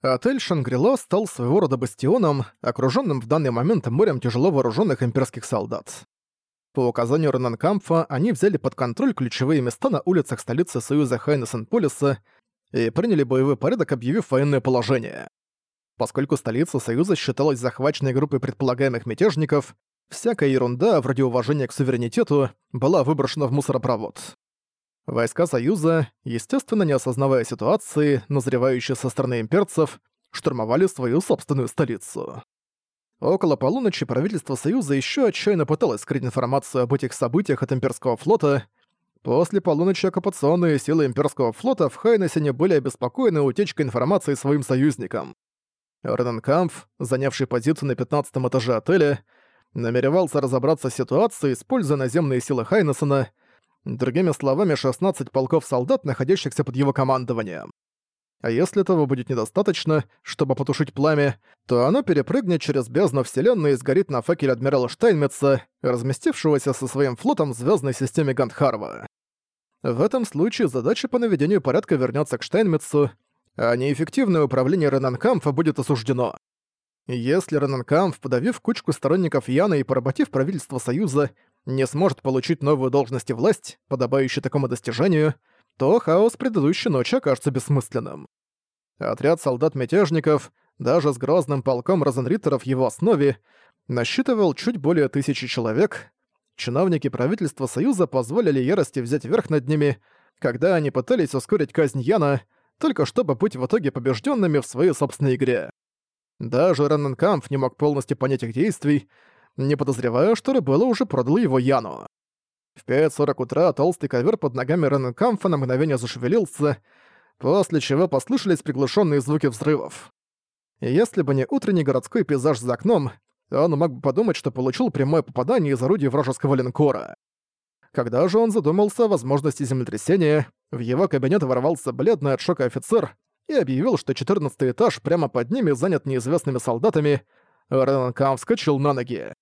Отель Шангрила стал своего рода бастионом, окружённым в данный момент морем тяжело вооружённых имперских солдат. По указанию Ренанкамфа они взяли под контроль ключевые места на улицах столицы Союза Хайнесен-Полиса и приняли боевой порядок, объявив военное положение. Поскольку столица Союза считалась захваченной группой предполагаемых мятежников, всякая ерунда, вроде уважения к суверенитету, была выброшена в мусоропровод. Войска Союза, естественно, не осознавая ситуации, назревающей со стороны имперцев, штурмовали свою собственную столицу. Около полуночи правительство Союза еще отчаянно пыталось скрыть информацию об этих событиях от имперского флота. После полуночи оккупационные силы имперского флота в Хайнесене были обеспокоены утечкой информации своим союзникам. Рененкамф, занявший позицию на 15 этаже отеля, намеревался разобраться с ситуацией, используя наземные силы Хайнесена, другими словами, 16 полков солдат, находящихся под его командованием. А если этого будет недостаточно, чтобы потушить пламя, то оно перепрыгнет через бездну Вселенной и сгорит на факеле адмирала Штайнмитца, разместившегося со своим флотом в звездной системе Гандхарва. В этом случае задача по наведению порядка вернется к Штайнмитцу, а неэффективное управление Ренанкамфа будет осуждено. Если Ренанкамф, подавив кучку сторонников Яна и поработив правительство Союза, не сможет получить новую должность и власть, подобающую такому достижению, то хаос предыдущей ночи окажется бессмысленным. Отряд солдат-мятежников, даже с грозным полком розенриттеров в его основе, насчитывал чуть более тысячи человек. Чиновники правительства Союза позволили ярости взять верх над ними, когда они пытались ускорить казнь Яна, только чтобы быть в итоге побежденными в своей собственной игре. Даже Ренненкамп не мог полностью понять их действий, не подозревая, что Рыбелла уже продал его Яну. В 5.40 утра толстый ковер под ногами Рененкамфа на мгновение зашевелился, после чего послышались приглушенные звуки взрывов. Если бы не утренний городской пейзаж за окном, он мог бы подумать, что получил прямое попадание из орудия вражеского линкора. Когда же он задумался о возможности землетрясения, в его кабинет ворвался бледный от шока офицер и объявил, что 14 этаж прямо под ними занят неизвестными солдатами. Ренкам вскочил на ноги.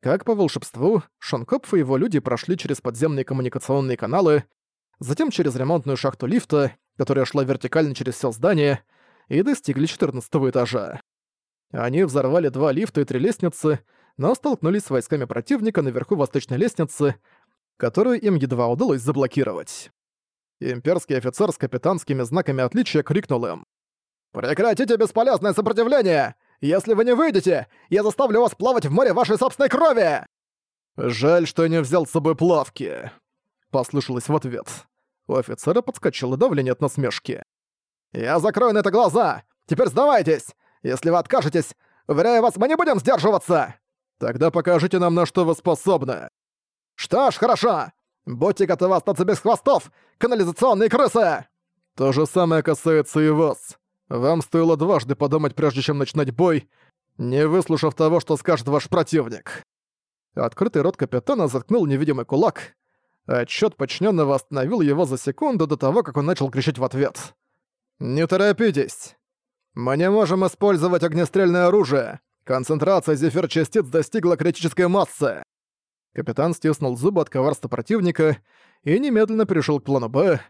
Как по волшебству, Шонкопф и его люди прошли через подземные коммуникационные каналы, затем через ремонтную шахту лифта, которая шла вертикально через все здание, и достигли 14 этажа. Они взорвали два лифта и три лестницы, но столкнулись с войсками противника наверху восточной лестницы, которую им едва удалось заблокировать. Имперский офицер с капитанскими знаками отличия крикнул им. «Прекратите бесполезное сопротивление! Если вы не выйдете, я заставлю вас плавать в море вашей собственной крови!» «Жаль, что я не взял с собой плавки», — послышалось в ответ. У офицера подскочило давление от насмешки. «Я закрою на это глаза! Теперь сдавайтесь! Если вы откажетесь, уверяю вас, мы не будем сдерживаться!» «Тогда покажите нам, на что вы способны!» «Что ж, хорошо! Будьте готовы остаться без хвостов, канализационные крысы!» «То же самое касается и вас. Вам стоило дважды подумать, прежде чем начинать бой, не выслушав того, что скажет ваш противник». Открытый рот капитана заткнул невидимый кулак. Отчет подчиненного остановил его за секунду до того, как он начал кричать в ответ. «Не торопитесь. Мы не можем использовать огнестрельное оружие. Концентрация зефир-частиц достигла критической массы». Капитан стиснул зубы от коварства противника и немедленно перешел к плану «Б».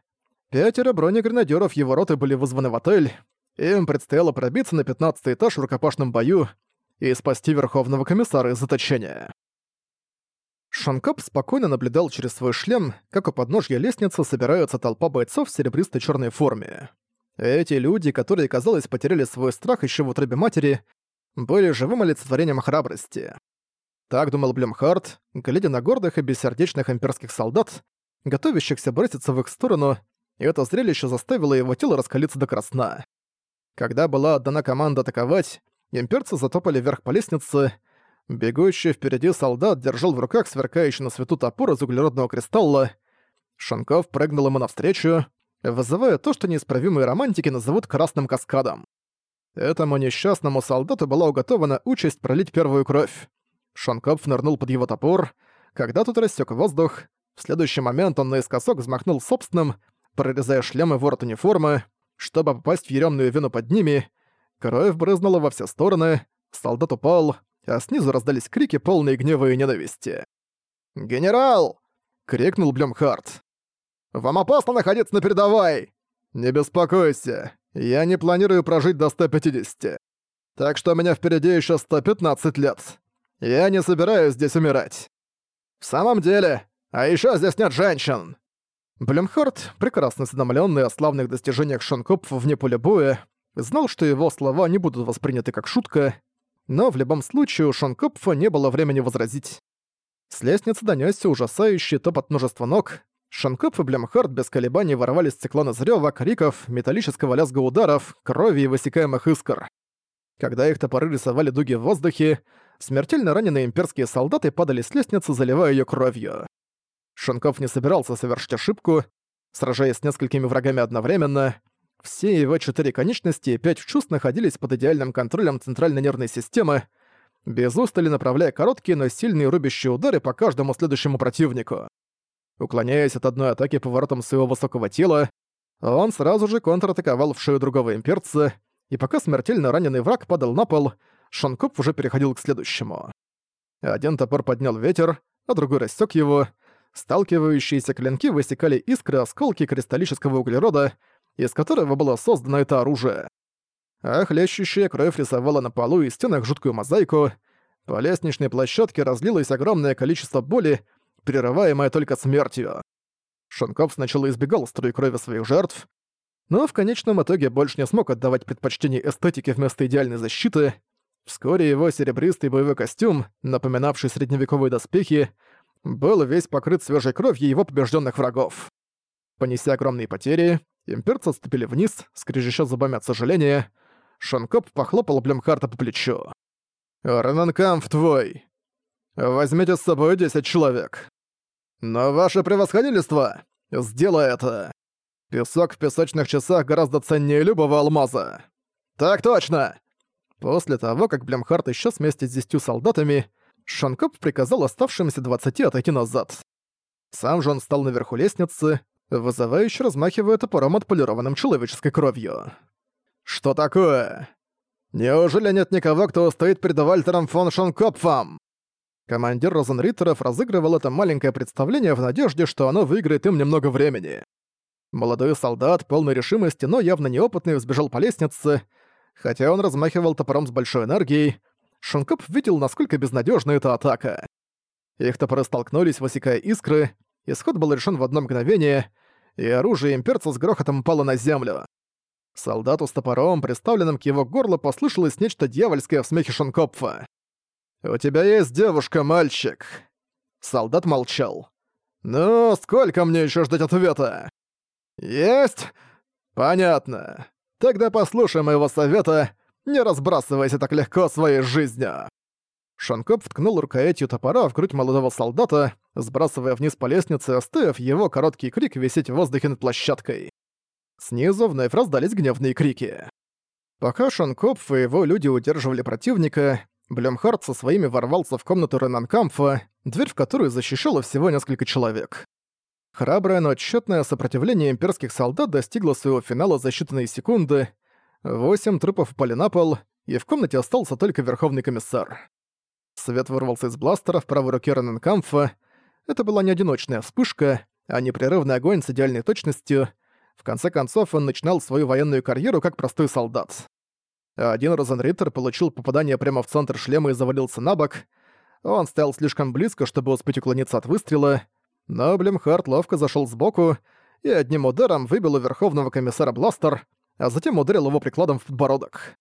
Пятеро бронегренадеров его роты были вызваны в отель, им предстояло пробиться на 15 этаж в рукопашном бою и спасти Верховного комиссара из заточения. Шанкоп спокойно наблюдал через свой шлем, как у подножья лестницы собирается толпа бойцов в серебристой черной форме. Эти люди, которые, казалось, потеряли свой страх еще в утробе матери, были живым олицетворением храбрости. Так думал Блюмхарт, глядя на гордых и бессердечных имперских солдат, готовящихся броситься в их сторону, и это зрелище заставило его тело раскалиться до красна. Когда была отдана команда атаковать, имперцы затопали вверх по лестнице. Бегущий впереди солдат держал в руках сверкающий на свету топор из углеродного кристалла. Шанков прыгнул ему навстречу, вызывая то, что неисправимые романтики назовут «красным каскадом». Этому несчастному солдату была уготована участь пролить первую кровь. Шанкопф нырнул под его топор, когда тот рассек воздух. В следующий момент он наискосок взмахнул собственным, прорезая шлем и ворот униформы. Чтобы попасть в еремную вену под ними, кровь брызнула во все стороны, солдат упал, а снизу раздались крики, полные гнева и ненависти. «Генерал!» — крикнул Блюмхарт. «Вам опасно находиться на передовой!» «Не беспокойся, Я не планирую прожить до 150. Так что у меня впереди еще 115 лет. Я не собираюсь здесь умирать. В самом деле, а еще здесь нет женщин. Блюмхарт, прекрасно осведомлённый о славных достижениях Шонкопфа вне поля боя, знал, что его слова не будут восприняты как шутка, но в любом случае у Шонкопфа не было времени возразить. С лестницы донёсся ужасающий топот множества ног. Шанкоп и Блемхард без колебаний ворвались в циклон из рёва, криков, металлического лязга ударов, крови и высекаемых искр. Когда их топоры рисовали дуги в воздухе, смертельно раненые имперские солдаты падали с лестницы, заливая её кровью. Шанков не собирался совершить ошибку, сражаясь с несколькими врагами одновременно. Все его четыре конечности и пять чувств находились под идеальным контролем центральной нервной системы, без устали направляя короткие, но сильные рубящие удары по каждому следующему противнику. Уклоняясь от одной атаки поворотом своего высокого тела, он сразу же контратаковал в шею другого имперца, и пока смертельно раненый враг падал на пол, Шанкоп уже переходил к следующему. Один топор поднял ветер, а другой рассек его. Сталкивающиеся клинки высекали искры осколки кристаллического углерода, из которого было создано это оружие а хлещущая кровь рисовала на полу и стенах жуткую мозаику. По лестничной площадке разлилось огромное количество боли, прерываемое только смертью. Шонков сначала избегал струй крови своих жертв, но в конечном итоге больше не смог отдавать предпочтение эстетике вместо идеальной защиты. Вскоре его серебристый боевой костюм, напоминавший средневековые доспехи, был весь покрыт свежей кровью его побежденных врагов. Понеся огромные потери, имперцы отступили вниз, скрежеща зубами от сожаления, Шанкоп похлопал Блюмхарта по плечу. «Ренанкамф твой. Возьмите с собой 10 человек. Но ваше превосходительство, сделай это. Песок в песочных часах гораздо ценнее любого алмаза. Так точно!» После того, как Блемхарт исчез вместе с десятью солдатами, Шанкоп приказал оставшимся двадцати отойти назад. Сам же он встал наверху лестницы, вызывающе размахивая топором отполированным человеческой кровью. «Что такое? Неужели нет никого, кто стоит перед Вальтером фон Шонкопфом?» Командир Розенриттеров разыгрывал это маленькое представление в надежде, что оно выиграет им немного времени. Молодой солдат, полной решимости, но явно неопытный, взбежал по лестнице. Хотя он размахивал топором с большой энергией, Шонкоп видел, насколько безнадежна эта атака. Их топоры столкнулись, высекая искры, исход был решен в одно мгновение, и оружие имперца с грохотом упало на землю. Солдату с топором, приставленным к его горлу, послышалось нечто дьявольское в смехе Шонкопфа. «У тебя есть девушка, мальчик!» Солдат молчал. «Ну, сколько мне еще ждать ответа?» «Есть?» «Понятно. Тогда послушай моего совета, не разбрасывайся так легко своей жизнью». Шанкоп ткнул рукоятью топора в грудь молодого солдата, сбрасывая вниз по лестнице, оставив его короткий крик висеть в воздухе над площадкой. Снизу вновь раздались гневные крики. Пока Шанкопф и его люди удерживали противника, Блемхард со своими ворвался в комнату Ренанкамфа, дверь в которую защищало всего несколько человек. Храброе, но тщетное сопротивление имперских солдат достигло своего финала за считанные секунды. Восемь трупов упали на пол, и в комнате остался только Верховный комиссар. Свет вырвался из бластера в правой руке Ренанкамфа. Это была не одиночная вспышка, а непрерывный огонь с идеальной точностью — в конце концов, он начинал свою военную карьеру как простой солдат. Один Розенриттер получил попадание прямо в центр шлема и завалился на бок. Он стоял слишком близко, чтобы успеть уклониться от выстрела, но Блемхард ловко зашел сбоку и одним ударом выбил у Верховного комиссара бластер, а затем ударил его прикладом в подбородок.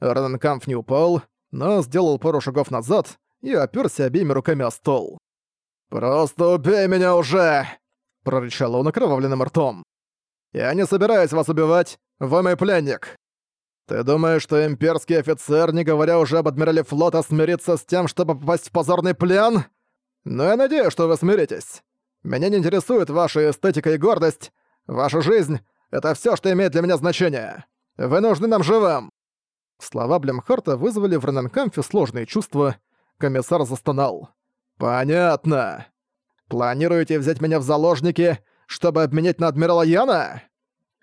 Рененкамф не упал, но сделал пару шагов назад и оперся обеими руками о стол. «Просто убей меня уже!» — прорычал он окровавленным ртом. Я не собираюсь вас убивать, вы мой пленник. Ты думаешь, что имперский офицер, не говоря уже об адмирале флота, смирится с тем, чтобы попасть в позорный плен? Но я надеюсь, что вы смиритесь. Меня не интересует ваша эстетика и гордость. Ваша жизнь — это все, что имеет для меня значение. Вы нужны нам живым!» Слова Блемхарта вызвали в Рененкамфе сложные чувства. Комиссар застонал. «Понятно. Планируете взять меня в заложники чтобы обменять на адмирала Яна?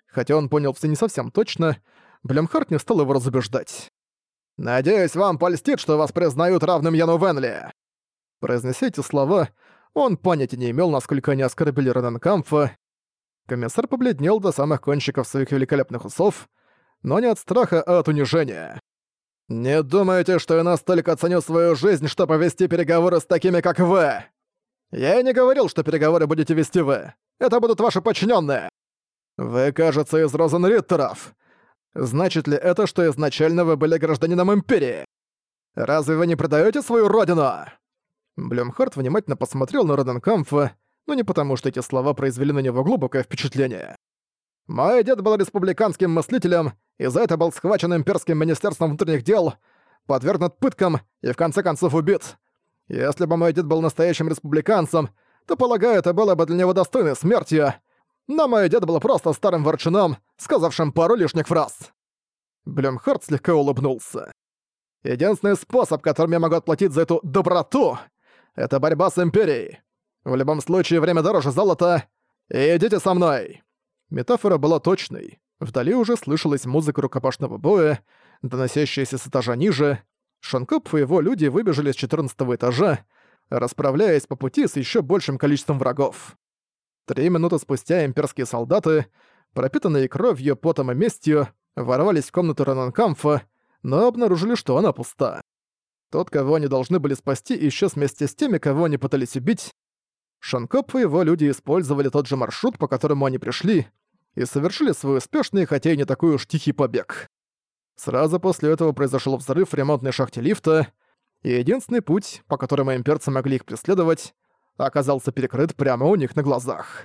Хотя он понял все не совсем точно, Блемхарт не стал его разубеждать. «Надеюсь, вам польстит, что вас признают равным Яну Венли». Произнеся эти слова, он понятия не имел, насколько они оскорбили Рененкамфа. Комиссар побледнел до самых кончиков своих великолепных усов. но не от страха, а от унижения. «Не думаете, что я настолько ценю свою жизнь, что повести переговоры с такими, как вы? Я и не говорил, что переговоры будете вести вы. Это будут ваши подчиненные. Вы, кажется, из Розенриттеров. Значит ли это, что изначально вы были гражданином Империи? Разве вы не продаете свою родину?» Блюмхарт внимательно посмотрел на Роденкамфа, но не потому, что эти слова произвели на него глубокое впечатление. «Мой дед был республиканским мыслителем, и за это был схвачен имперским министерством внутренних дел, подвергнут пыткам и в конце концов убит. Если бы мой дед был настоящим республиканцем, то, полагаю, это было бы для него достойной смертью, но мой дед был просто старым ворчуном, сказавшим пару лишних фраз». Блюмхарт слегка улыбнулся. «Единственный способ, которым я могу отплатить за эту доброту, это борьба с Империей. В любом случае, время дороже золота. идите со мной!» Метафора была точной. Вдали уже слышалась музыка рукопашного боя, доносящаяся с этажа ниже. Шанкоп и его люди выбежали с 14 этажа, расправляясь по пути с еще большим количеством врагов. Три минуты спустя имперские солдаты, пропитанные кровью, потом и местью, ворвались в комнату Рананкамфа, но обнаружили, что она пуста. Тот, кого они должны были спасти, исчез вместе с теми, кого они пытались убить. Шанкоп и его люди использовали тот же маршрут, по которому они пришли, и совершили свой успешный, хотя и не такой уж тихий побег. Сразу после этого произошел взрыв в ремонтной шахте лифта, и единственный путь, по которому имперцы могли их преследовать, оказался перекрыт прямо у них на глазах.